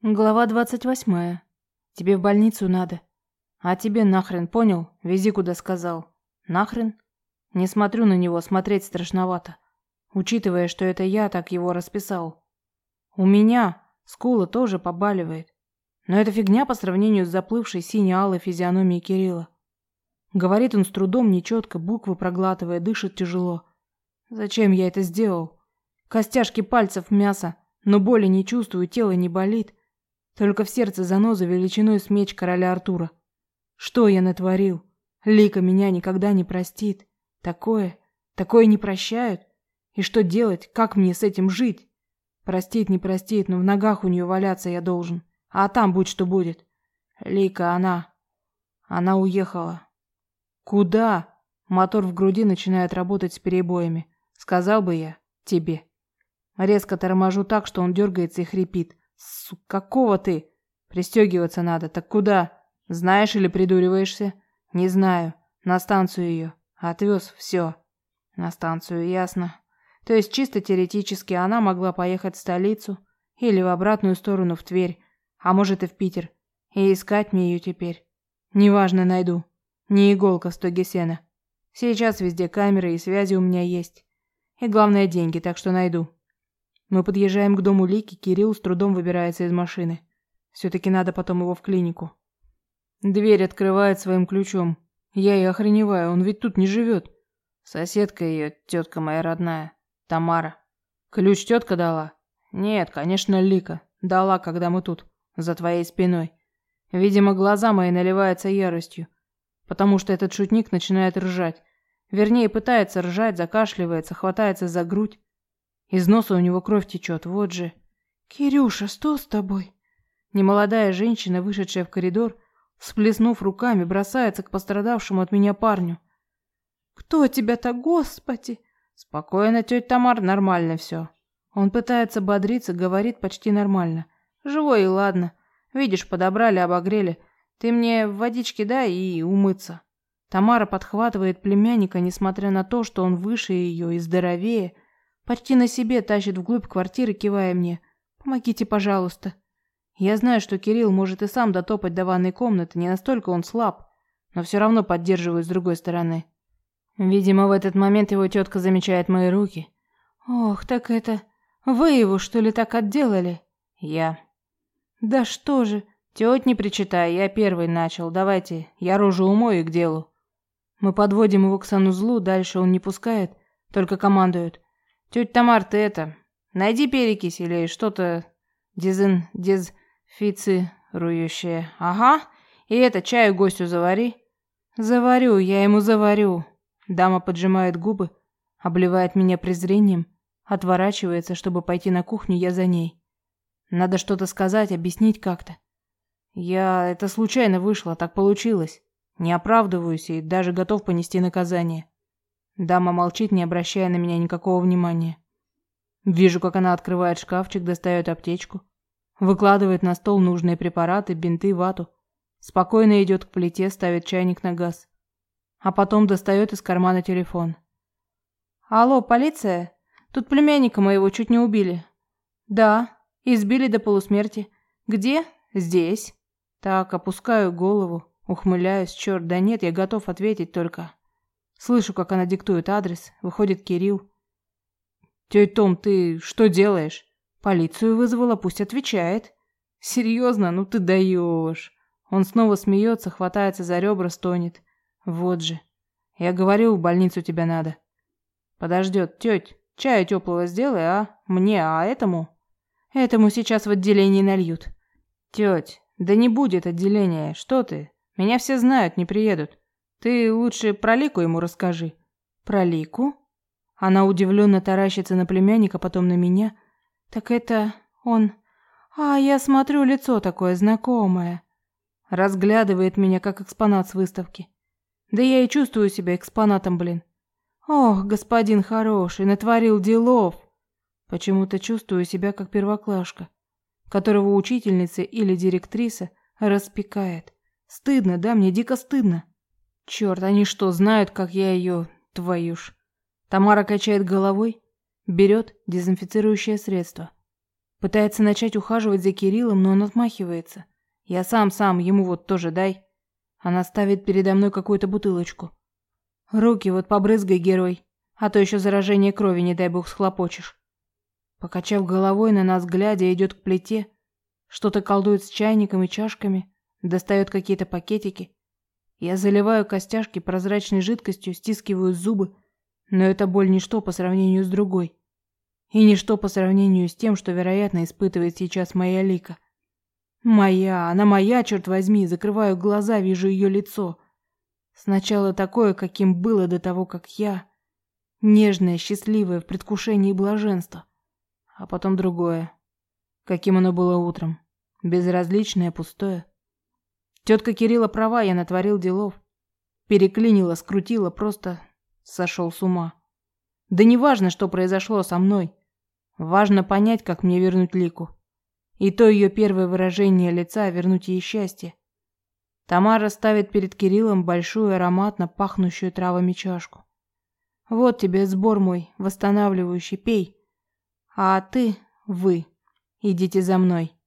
Глава двадцать восьмая. Тебе в больницу надо. А тебе нахрен, понял? Вези, куда сказал. Нахрен? Не смотрю на него, смотреть страшновато. Учитывая, что это я так его расписал. У меня скула тоже побаливает. Но это фигня по сравнению с заплывшей сине-алой физиономией Кирилла. Говорит он с трудом, нечетко, буквы проглатывая, дышит тяжело. Зачем я это сделал? Костяшки пальцев мясо, но боли не чувствую, тело не болит. Только в сердце заноза величиной с меч короля Артура. Что я натворил? Лика меня никогда не простит. Такое, такое не прощают. И что делать? Как мне с этим жить? Простит, не простит, но в ногах у нее валяться я должен. А там будь что будет. Лика, она... Она уехала. Куда? Мотор в груди начинает работать с перебоями. Сказал бы я тебе. Резко торможу так, что он дергается и хрипит. Сука, какого ты? Пристегиваться надо. Так куда? Знаешь или придуриваешься? Не знаю. На станцию ее. Отвез. Все. На станцию, ясно. То есть чисто теоретически она могла поехать в столицу или в обратную сторону в Тверь, а может и в Питер. И искать мне ее теперь. Неважно, найду. Не иголка в стоге сена. Сейчас везде камеры и связи у меня есть. И главное деньги, так что найду. Мы подъезжаем к дому Лики, Кирилл с трудом выбирается из машины. Все-таки надо потом его в клинику. Дверь открывает своим ключом. Я и охреневаю, он ведь тут не живет. Соседка ее, тетка моя родная, Тамара. Ключ тетка дала? Нет, конечно, Лика. Дала, когда мы тут, за твоей спиной. Видимо, глаза мои наливаются яростью, потому что этот шутник начинает ржать. Вернее, пытается ржать, закашливается, хватается за грудь. Из носа у него кровь течет, вот же. «Кирюша, что с тобой?» Немолодая женщина, вышедшая в коридор, всплеснув руками, бросается к пострадавшему от меня парню. «Кто тебя-то, господи?» «Спокойно, тетя Тамар, нормально все». Он пытается бодриться, говорит почти нормально. «Живой и ладно. Видишь, подобрали, обогрели. Ты мне водички дай и умыться». Тамара подхватывает племянника, несмотря на то, что он выше ее и здоровее, Почти на себе тащит вглубь квартиры, кивая мне. «Помогите, пожалуйста». Я знаю, что Кирилл может и сам дотопать до ванной комнаты, не настолько он слаб, но все равно поддерживаю с другой стороны. Видимо, в этот момент его тетка замечает мои руки. «Ох, так это... Вы его, что ли, так отделали?» «Я». «Да что же...» «Теть не причитай, я первый начал. Давайте, я рожу умою к делу». Мы подводим его к санузлу, дальше он не пускает, только командует. Тетя Тамар, ты это, найди перекись или что-то дезин... дезфицирующее. Ага. И это, чаю гостю завари. Заварю, я ему заварю. Дама поджимает губы, обливает меня презрением, отворачивается, чтобы пойти на кухню, я за ней. Надо что-то сказать, объяснить как-то. Я... это случайно вышло, так получилось. Не оправдываюсь и даже готов понести наказание. Дама молчит, не обращая на меня никакого внимания. Вижу, как она открывает шкафчик, достает аптечку, выкладывает на стол нужные препараты, бинты, вату. Спокойно идет к плите, ставит чайник на газ. А потом достает из кармана телефон. «Алло, полиция? Тут племянника моего чуть не убили». «Да, избили до полусмерти. Где? Здесь». Так, опускаю голову, ухмыляюсь. Черт, да нет, я готов ответить только Слышу, как она диктует адрес. Выходит Кирилл. «Тетя Том, ты что делаешь?» «Полицию вызвала, пусть отвечает». «Серьезно? Ну ты даешь!» Он снова смеется, хватается за ребра, стонет. «Вот же. Я говорил, в больницу тебя надо». «Подождет. Теть, чая теплого сделай, а? Мне, а этому?» «Этому сейчас в отделении нальют». «Теть, да не будет отделения. Что ты? Меня все знают, не приедут». Ты лучше про Лику ему расскажи. Про Лику? Она удивленно таращится на племянника, потом на меня. Так это он... А, я смотрю, лицо такое знакомое. Разглядывает меня, как экспонат с выставки. Да я и чувствую себя экспонатом, блин. Ох, господин хороший, натворил делов. Почему-то чувствую себя как первоклашка, которого учительница или директриса распекает. Стыдно, да, мне дико стыдно. Черт, они что, знают, как я ее... твою ж... Тамара качает головой, берет дезинфицирующее средство. Пытается начать ухаживать за Кириллом, но он отмахивается. Я сам, сам, ему вот тоже дай. Она ставит передо мной какую-то бутылочку. Руки вот побрызгай, герой, а то еще заражение крови, не дай бог, схлопочешь. Покачав головой, на нас глядя, идет к плите, что-то колдует с чайником и чашками, достает какие-то пакетики. Я заливаю костяшки прозрачной жидкостью, стискиваю зубы, но эта боль ничто по сравнению с другой. И ничто по сравнению с тем, что, вероятно, испытывает сейчас моя Лика. Моя, она моя, черт возьми, закрываю глаза, вижу ее лицо. Сначала такое, каким было до того, как я. Нежное, счастливое, в предвкушении блаженства. А потом другое. Каким оно было утром. Безразличное, пустое. Тетка Кирилла права, я натворил делов. Переклинила, скрутила, просто сошел с ума. Да не важно, что произошло со мной. Важно понять, как мне вернуть Лику. И то ее первое выражение лица вернуть ей счастье. Тамара ставит перед Кириллом большую ароматно пахнущую травами чашку. Вот тебе сбор мой, восстанавливающий, пей. А ты, вы, идите за мной.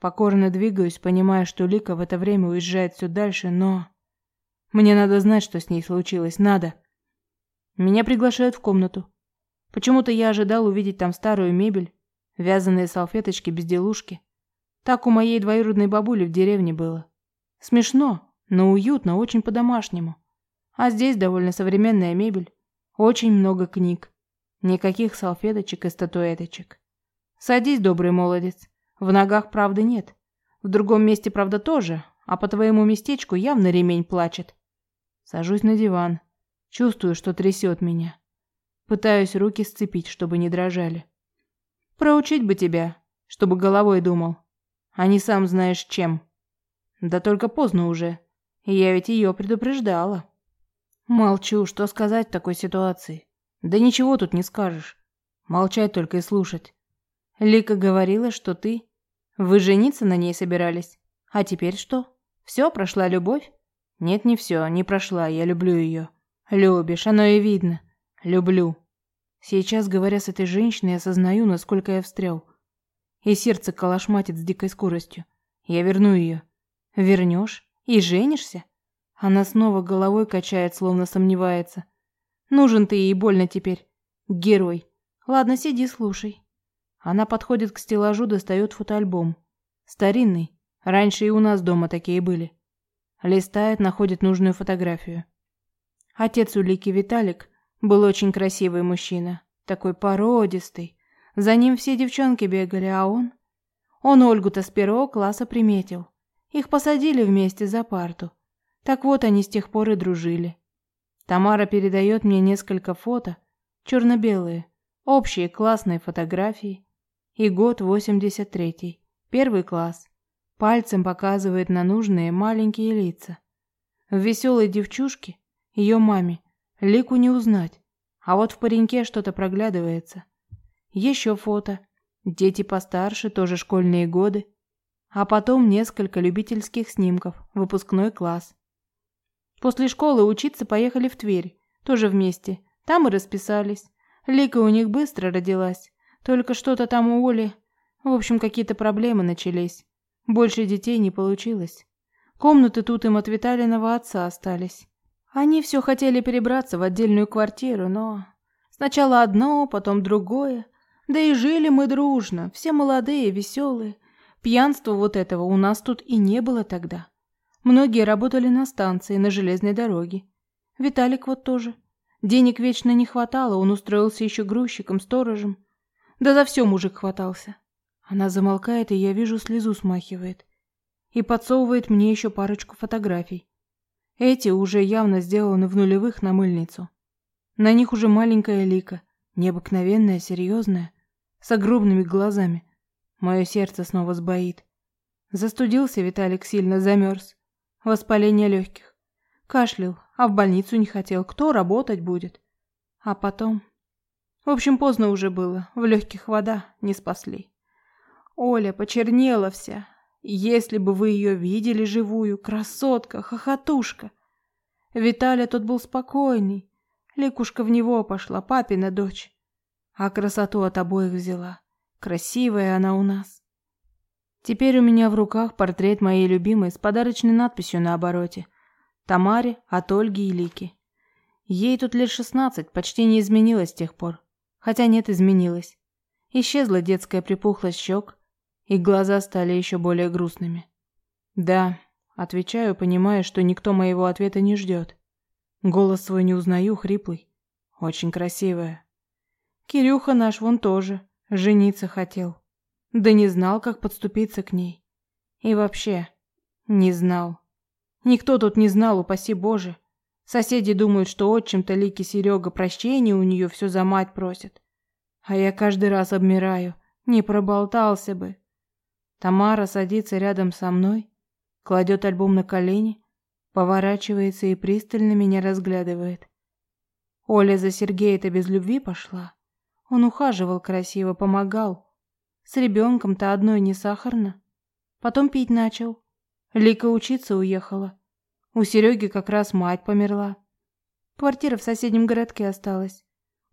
Покорно двигаюсь, понимая, что Лика в это время уезжает все дальше, но... Мне надо знать, что с ней случилось, надо. Меня приглашают в комнату. Почему-то я ожидал увидеть там старую мебель, вязаные салфеточки, безделушки. Так у моей двоюродной бабули в деревне было. Смешно, но уютно, очень по-домашнему. А здесь довольно современная мебель, очень много книг. Никаких салфеточек и статуэточек. Садись, добрый молодец. В ногах правды нет. В другом месте, правда, тоже, а по твоему местечку явно ремень плачет. Сажусь на диван. Чувствую, что трясет меня. Пытаюсь руки сцепить, чтобы не дрожали. Проучить бы тебя, чтобы головой думал. А не сам знаешь чем. Да только поздно уже. Я ведь ее предупреждала. Молчу, что сказать в такой ситуации. Да ничего тут не скажешь. Молчать только и слушать. Лика говорила, что ты... Вы жениться на ней собирались. А теперь что? Все, прошла любовь? Нет, не все, не прошла, я люблю ее. Любишь, оно и видно. Люблю. Сейчас, говоря с этой женщиной, осознаю, насколько я встрял. И сердце калашматит с дикой скоростью. Я верну ее. Вернешь? И женишься? Она снова головой качает, словно сомневается. Нужен ты ей больно теперь. Герой. Ладно, сиди, слушай. Она подходит к стеллажу, достает фотоальбом. Старинный. Раньше и у нас дома такие были. Листает, находит нужную фотографию. Отец у Лики Виталик был очень красивый мужчина, такой породистый. За ним все девчонки бегали, а он... Он Ольгу-то с первого класса приметил. Их посадили вместе за парту. Так вот они с тех пор и дружили. Тамара передает мне несколько фото, черно-белые, общие классные фотографии. И год 83-й, первый класс. Пальцем показывает на нужные маленькие лица. В веселой девчушке ее маме. Лику не узнать. А вот в пареньке что-то проглядывается. Еще фото. Дети постарше, тоже школьные годы. А потом несколько любительских снимков, выпускной класс. После школы учиться поехали в Тверь, тоже вместе. Там и расписались. Лика у них быстро родилась. Только что-то там у Оли... В общем, какие-то проблемы начались. Больше детей не получилось. Комнаты тут им от Виталиного отца остались. Они все хотели перебраться в отдельную квартиру, но... Сначала одно, потом другое. Да и жили мы дружно, все молодые, веселые. Пьянства вот этого у нас тут и не было тогда. Многие работали на станции, на железной дороге. Виталик вот тоже. Денег вечно не хватало, он устроился еще грузчиком, сторожем. Да за все мужик хватался. Она замолкает, и я вижу, слезу смахивает. И подсовывает мне еще парочку фотографий. Эти уже явно сделаны в нулевых на мыльницу. На них уже маленькая лика, необыкновенная, серьезная, с огромными глазами. Мое сердце снова сбоит. Застудился Виталик сильно, замерз. Воспаление легких. Кашлял, а в больницу не хотел. Кто работать будет? А потом... В общем, поздно уже было. В легких вода не спасли. Оля почернела вся, если бы вы ее видели живую, красотка, хохотушка. Виталя тот был спокойный. Ликушка в него пошла, папина дочь. А красоту от обоих взяла. Красивая она у нас. Теперь у меня в руках портрет моей любимой с подарочной надписью на обороте. Тамаре от Ольги и Лики. Ей тут лет шестнадцать, почти не изменилась с тех пор. Хотя нет, изменилась. Исчезла детская припухлость щек, и глаза стали еще более грустными. Да, отвечаю, понимая, что никто моего ответа не ждет. Голос свой не узнаю, хриплый. Очень красивая. Кирюха наш вон тоже. Жениться хотел. Да не знал, как подступиться к ней. И вообще, не знал. Никто тут не знал, упаси Боже. Соседи думают, что отчим-то Лики Серега прощения у нее все за мать просит. А я каждый раз обмираю. Не проболтался бы. Тамара садится рядом со мной, кладет альбом на колени, поворачивается и пристально меня разглядывает. Оля за Сергея-то без любви пошла. Он ухаживал красиво, помогал. С ребенком-то одной не сахарно. Потом пить начал. Лика учиться уехала. У Сереги как раз мать померла. Квартира в соседнем городке осталась.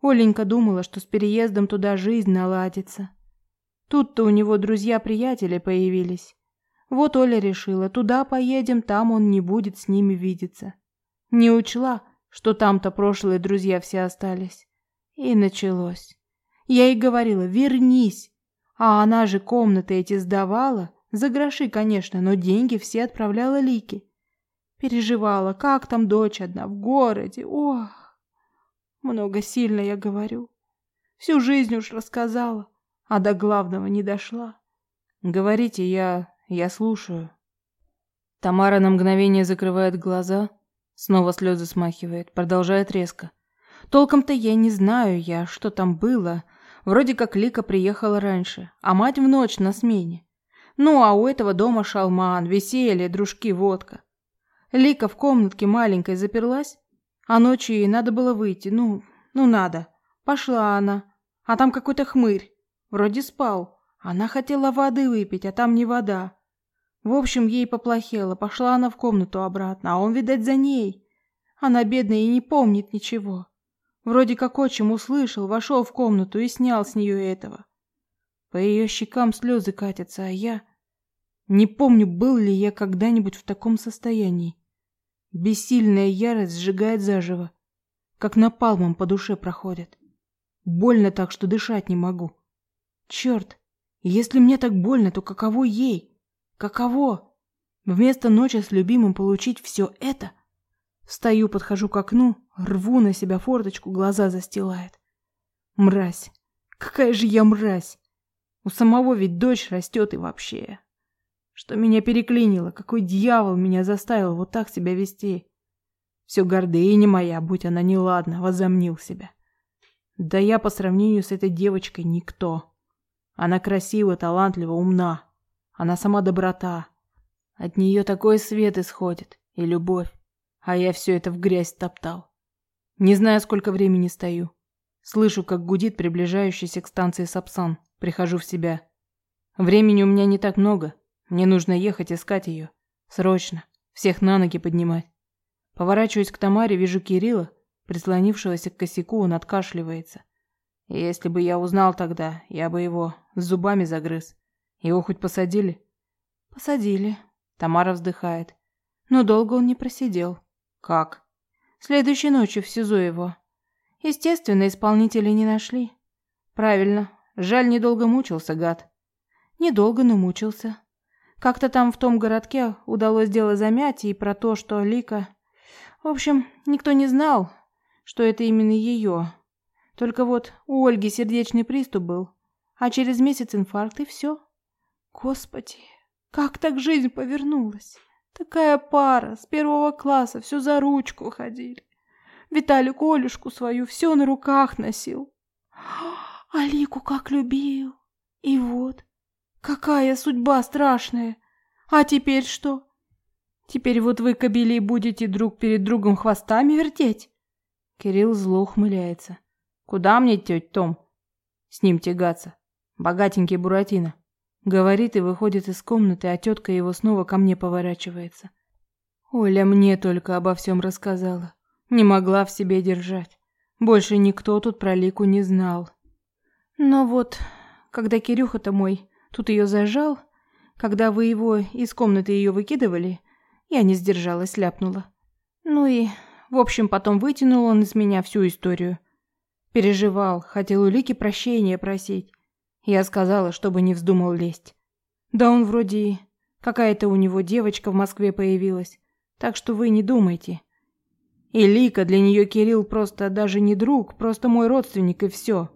Оленька думала, что с переездом туда жизнь наладится. Тут-то у него друзья-приятели появились. Вот Оля решила, туда поедем, там он не будет с ними видеться. Не учла, что там-то прошлые друзья все остались. И началось. Я ей говорила, вернись. А она же комнаты эти сдавала. За гроши, конечно, но деньги все отправляла Лике. Переживала, как там дочь одна в городе. Ох, много сильно я говорю. Всю жизнь уж рассказала, а до главного не дошла. Говорите, я... я слушаю. Тамара на мгновение закрывает глаза, снова слезы смахивает, продолжает резко. Толком-то я не знаю я, что там было, Вроде как Лика приехала раньше, а мать в ночь на смене. Ну, а у этого дома шалман, веселье, дружки, водка. Лика в комнатке маленькой заперлась, а ночью ей надо было выйти. Ну, ну надо. Пошла она. А там какой-то хмырь. Вроде спал. Она хотела воды выпить, а там не вода. В общем, ей поплохело. Пошла она в комнату обратно, а он, видать, за ней. Она бедная и не помнит ничего. Вроде как отчим услышал, вошел в комнату и снял с нее этого. По ее щекам слезы катятся, а я... Не помню, был ли я когда-нибудь в таком состоянии. Бессильная ярость сжигает заживо, как напалмом по душе проходит. Больно так, что дышать не могу. Черт, если мне так больно, то каково ей? Каково? Вместо ночи с любимым получить все это — Встаю, подхожу к окну, рву на себя форточку, глаза застилает. Мразь. Какая же я мразь. У самого ведь дочь растет и вообще. Что меня переклинило, какой дьявол меня заставил вот так себя вести. Все гордыня моя, будь она неладна, возомнил себя. Да я по сравнению с этой девочкой никто. Она красива, талантлива, умна. Она сама доброта. От нее такой свет исходит и любовь. А я все это в грязь топтал. Не знаю, сколько времени стою. Слышу, как гудит приближающийся к станции Сапсан. Прихожу в себя. Времени у меня не так много. Мне нужно ехать искать ее. Срочно. Всех на ноги поднимать. Поворачиваюсь к Тамаре, вижу Кирилла, прислонившегося к косяку, он откашливается. Если бы я узнал тогда, я бы его с зубами загрыз. Его хоть посадили? Посадили. Тамара вздыхает. Но долго он не просидел. Как? Следующей ночью в СИЗО его. Естественно, исполнителей не нашли. Правильно. Жаль, недолго мучился, гад. Недолго, но мучился. Как-то там в том городке удалось дело замять и про то, что Лика... В общем, никто не знал, что это именно ее. Только вот у Ольги сердечный приступ был, а через месяц инфаркт и все. Господи, как так жизнь повернулась? Такая пара, с первого класса, все за ручку ходили. Виталик Олюшку свою все на руках носил. Алику как любил. И вот, какая судьба страшная. А теперь что? Теперь вот вы, кобели, будете друг перед другом хвостами вертеть? Кирилл зло ухмыляется. Куда мне, тетя Том? С ним тягаться. Богатенький Буратино. Говорит и выходит из комнаты, а тетка его снова ко мне поворачивается. Оля мне только обо всем рассказала. Не могла в себе держать. Больше никто тут про Лику не знал. Но вот, когда Кирюха-то мой тут ее зажал, когда вы его из комнаты ее выкидывали, я не сдержалась, ляпнула. Ну и, в общем, потом вытянул он из меня всю историю. Переживал, хотел у Лики прощения просить. Я сказала, чтобы не вздумал лезть. Да он вроде какая-то у него девочка в Москве появилась. Так что вы не думайте. И Лика для нее Кирилл просто даже не друг, просто мой родственник и все.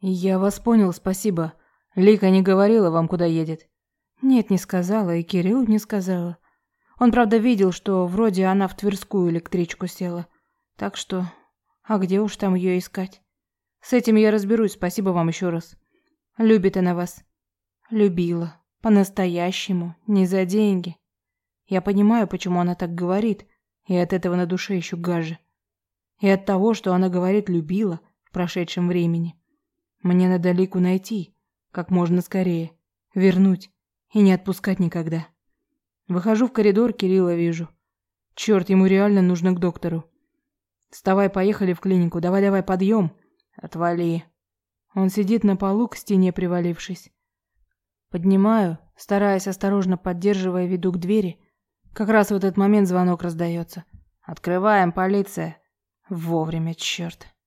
Я вас понял, спасибо. Лика не говорила вам, куда едет. Нет, не сказала, и Кирилл не сказала. Он, правда, видел, что вроде она в Тверскую электричку села. Так что... А где уж там ее искать? С этим я разберусь, спасибо вам еще раз. Любит она вас. Любила. По-настоящему. Не за деньги. Я понимаю, почему она так говорит. И от этого на душе еще гаже. И от того, что она говорит «любила» в прошедшем времени. Мне надо Лику найти. Как можно скорее. Вернуть. И не отпускать никогда. Выхожу в коридор, Кирилла вижу. Черт, ему реально нужно к доктору. Вставай, поехали в клинику. Давай-давай, подъем. Отвали. Он сидит на полу, к стене привалившись. Поднимаю, стараясь осторожно поддерживая веду к двери. Как раз в этот момент звонок раздается. «Открываем, полиция!» Вовремя, черт.